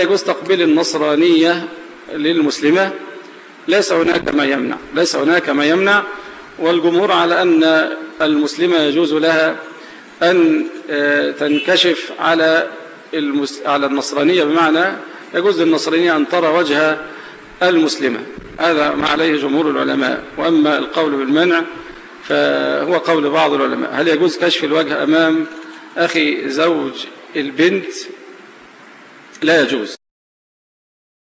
يجوز تقبيل النصرانية للمسلمة. ليس هناك ما يمنع. ليس هناك ما يمنع. والجمهور على أن المسلمة يجوز لها أن تنكشف على على النصرانية. بمعنى يجوز للنصرانية أن ترى وجه المسلمة. هذا ما عليه جمهور العلماء. وأما القول بالمنع فهو قول بعض العلماء. هل يجوز كشف الوجه أمام أخي زوج البنت؟ لا يجوز.